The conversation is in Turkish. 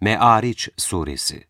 Me'ariç Suresi